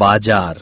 बाजार